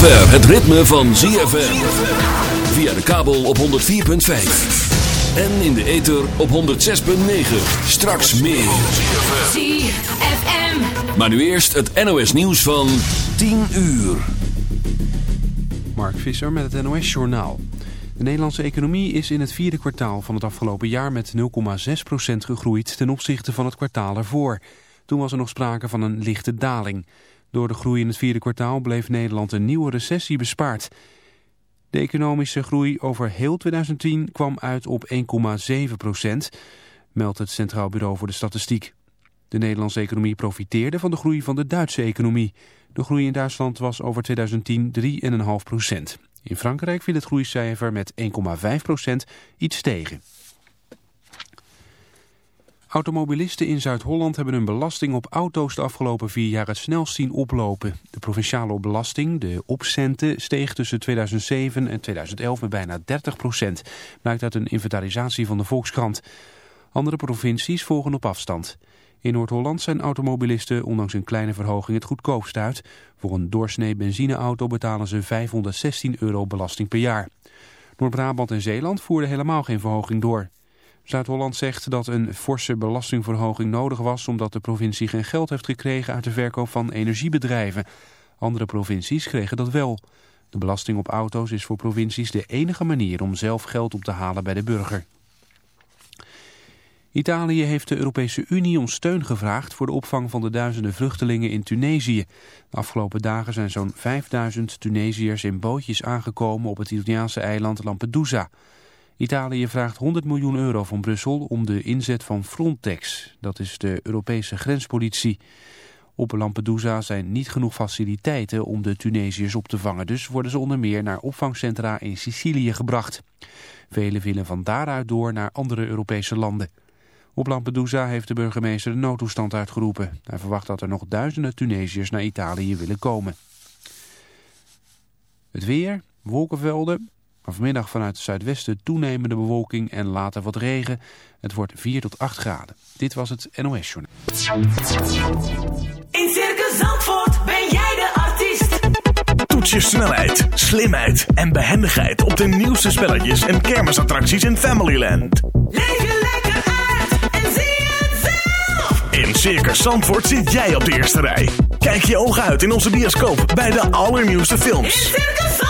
zover het ritme van ZFM. Via de kabel op 104.5. En in de ether op 106.9. Straks meer. ZFM. Maar nu eerst het NOS nieuws van 10 uur. Mark Visser met het NOS Journaal. De Nederlandse economie is in het vierde kwartaal van het afgelopen jaar met 0,6% gegroeid ten opzichte van het kwartaal ervoor. Toen was er nog sprake van een lichte daling. Door de groei in het vierde kwartaal bleef Nederland een nieuwe recessie bespaard. De economische groei over heel 2010 kwam uit op 1,7% meldt het Centraal Bureau voor de Statistiek. De Nederlandse economie profiteerde van de groei van de Duitse economie. De groei in Duitsland was over 2010 3,5% In Frankrijk viel het groeicijfer met 1,5% iets tegen. Automobilisten in Zuid-Holland hebben hun belasting op auto's de afgelopen vier jaar het snelst zien oplopen. De provinciale belasting, de opcenten, steeg tussen 2007 en 2011 met bijna 30 procent. Blijkt uit een inventarisatie van de Volkskrant. Andere provincies volgen op afstand. In Noord-Holland zijn automobilisten ondanks een kleine verhoging het goedkoopst uit. Voor een doorsnee benzineauto betalen ze 516 euro belasting per jaar. Noord-Brabant en Zeeland voerden helemaal geen verhoging door. Zuid-Holland zegt dat een forse belastingverhoging nodig was... omdat de provincie geen geld heeft gekregen uit de verkoop van energiebedrijven. Andere provincies kregen dat wel. De belasting op auto's is voor provincies de enige manier om zelf geld op te halen bij de burger. Italië heeft de Europese Unie om steun gevraagd voor de opvang van de duizenden vluchtelingen in Tunesië. De afgelopen dagen zijn zo'n 5000 Tunesiërs in bootjes aangekomen op het Italiaanse eiland Lampedusa. Italië vraagt 100 miljoen euro van Brussel om de inzet van Frontex. Dat is de Europese grenspolitie. Op Lampedusa zijn niet genoeg faciliteiten om de Tunesiërs op te vangen. Dus worden ze onder meer naar opvangcentra in Sicilië gebracht. Velen willen van daaruit door naar andere Europese landen. Op Lampedusa heeft de burgemeester de noodtoestand uitgeroepen. Hij verwacht dat er nog duizenden Tunesiërs naar Italië willen komen. Het weer, wolkenvelden, maar vanmiddag vanuit het zuidwesten toenemende bewolking en later wat regen. Het wordt 4 tot 8 graden. Dit was het NOS Journal. In Circus Zandvoort ben jij de artiest. Toets je snelheid, slimheid en behendigheid op de nieuwste spelletjes en kermisattracties in Familyland. Leef je lekker uit en zie het zelf. In Circus Zandvoort zit jij op de eerste rij. Kijk je ogen uit in onze bioscoop bij de allernieuwste In films. Circus Zandvoort